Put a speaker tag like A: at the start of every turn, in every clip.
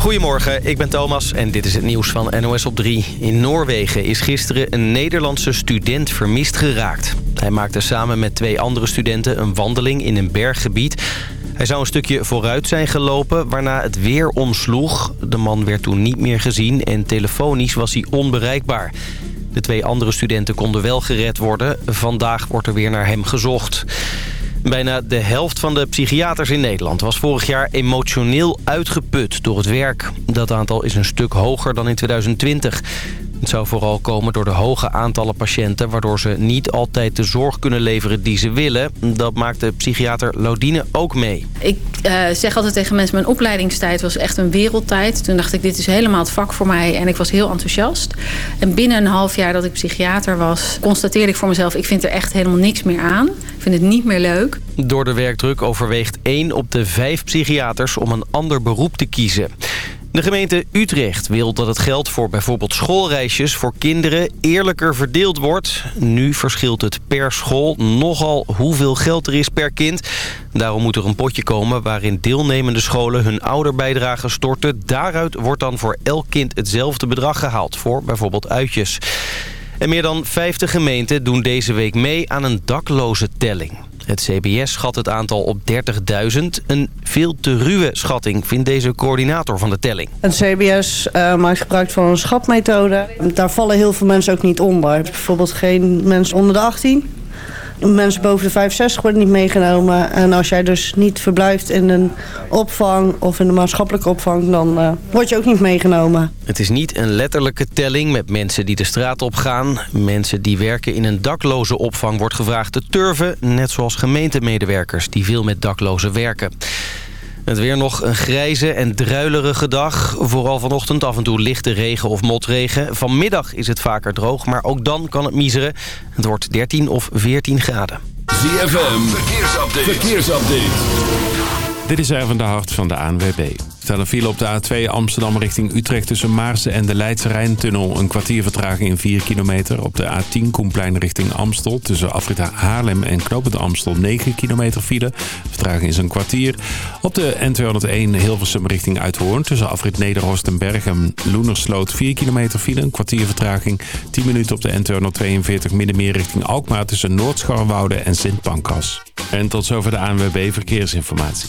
A: Goedemorgen, ik ben Thomas en dit is het nieuws van NOS op 3. In Noorwegen is gisteren een Nederlandse student vermist geraakt. Hij maakte samen met twee andere studenten een wandeling in een berggebied. Hij zou een stukje vooruit zijn gelopen, waarna het weer omsloeg. De man werd toen niet meer gezien en telefonisch was hij onbereikbaar. De twee andere studenten konden wel gered worden. Vandaag wordt er weer naar hem gezocht. Bijna de helft van de psychiaters in Nederland was vorig jaar emotioneel uitgeput door het werk. Dat aantal is een stuk hoger dan in 2020. Het zou vooral komen door de hoge aantallen patiënten... waardoor ze niet altijd de zorg kunnen leveren die ze willen. Dat maakt de psychiater Lodine ook mee.
B: Ik uh, zeg altijd tegen mensen, mijn opleidingstijd was echt een wereldtijd. Toen dacht ik, dit is helemaal het vak voor mij. En ik was heel enthousiast. En binnen een half jaar dat ik psychiater was... constateerde ik voor mezelf, ik vind er echt helemaal niks meer aan. Ik vind het niet meer leuk.
A: Door de werkdruk overweegt één op de vijf psychiaters... om een ander beroep te kiezen. De gemeente Utrecht wil dat het geld voor bijvoorbeeld schoolreisjes voor kinderen eerlijker verdeeld wordt. Nu verschilt het per school nogal hoeveel geld er is per kind. Daarom moet er een potje komen waarin deelnemende scholen hun ouderbijdrage storten. Daaruit wordt dan voor elk kind hetzelfde bedrag gehaald voor bijvoorbeeld uitjes. En meer dan 50 gemeenten doen deze week mee aan een dakloze telling. Het CBS schat het aantal op 30.000. Een veel te ruwe schatting vindt deze coördinator van de telling.
C: Het CBS uh, maakt gebruik van een schatmethode. Daar vallen heel veel mensen ook niet onder. Bijvoorbeeld geen mensen onder de 18 mensen boven de 65 worden niet meegenomen. En als jij dus niet verblijft in een opvang of in de maatschappelijke opvang... dan uh, word je ook niet meegenomen.
A: Het is niet een letterlijke telling met mensen die de straat op gaan. Mensen die werken in een dakloze opvang wordt gevraagd te turven... net zoals gemeentemedewerkers die veel met daklozen werken. Het weer nog een grijze en druilerige dag. Vooral vanochtend af en toe lichte regen of motregen. Vanmiddag is het vaker droog, maar ook dan kan het miseren. Het wordt 13 of 14 graden.
D: ZFM, verkeersupdate. verkeersupdate.
E: Dit is even de hart van de ANWB. Stel een file op de A2 Amsterdam richting Utrecht tussen Maarsen en de Leidse Rijntunnel. Een kwartier vertraging in 4 kilometer. Op de A10 Koenplein richting Amstel tussen Afrit Haarlem en Knopend Amstel 9 kilometer file. Vertraging is een kwartier. Op de N201 Hilversum richting Uithoorn tussen Afrit Nederhorst en Bergen Loenersloot 4 kilometer file. Een kwartier vertraging. 10 minuten op de N242 Middenmeer richting Alkmaar tussen Noordscharwoude en Sint Pancras. En tot zover de ANWB Verkeersinformatie.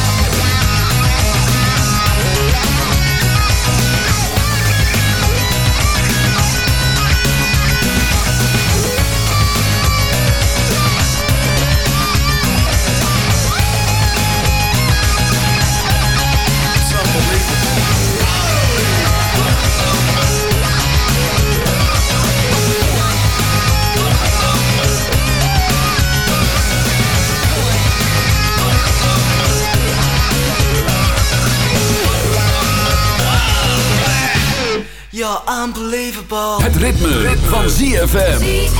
F: Unbelievable. Het ritme, van ZFM. ZFM.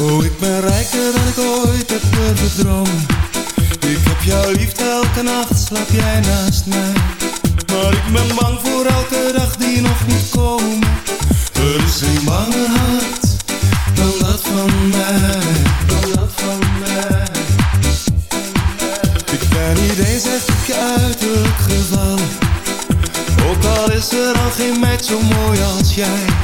F: Oh, ik ben rijker dan ik ooit heb gedroomd. Ik heb jouw liefde, elke nacht slaap jij naast mij.
G: Maar ik ben bang voor
H: elke dag die nog moet komen. Er is een bange hart ja.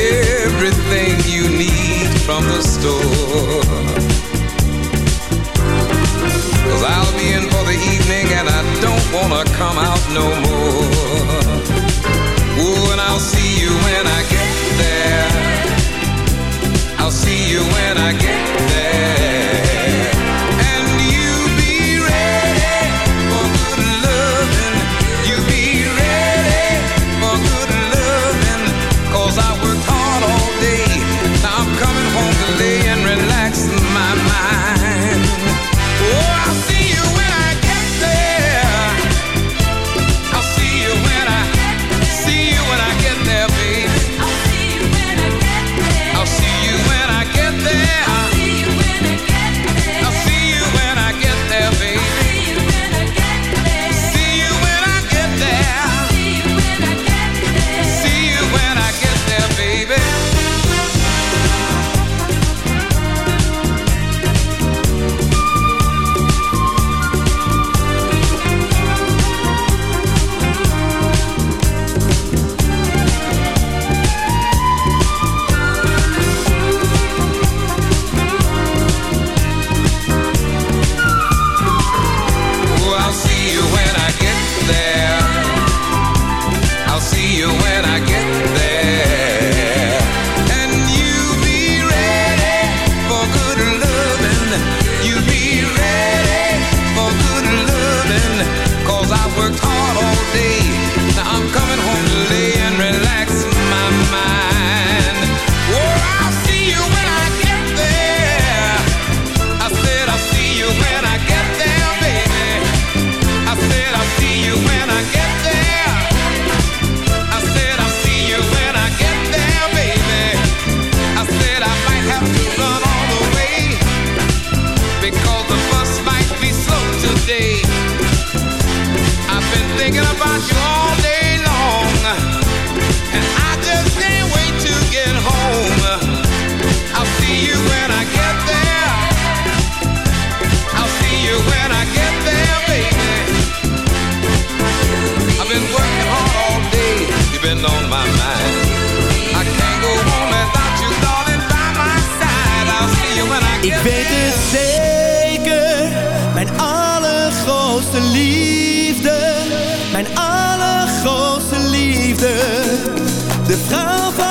I: everything you need from the store? Cause I'll be in for the evening and I don't wanna come out no more.
J: Ik
I: get
J: weet
I: there.
J: het zeker, mijn allergrootste liefde. De vrouw van